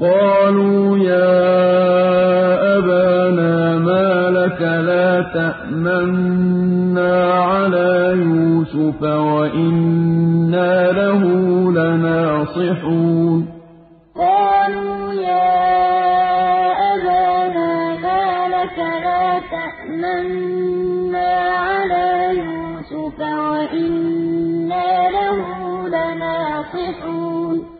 قَالُوا يَا أَبَانَا مَا لَكَ لَا تَأْمَنَّا عَلَىٰ يُوسُفَ وَإِنَّا لَهُ لَنَاصِحُونَ. قَالُوا يَا أَبَانَا مَا لَكَ لَا تَأْمَنَّا عَلَىٰ يُوسُفَ وَإِنَّا لَهُ لَنَاصِحُونَ.